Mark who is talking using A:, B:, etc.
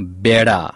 A: বেড়া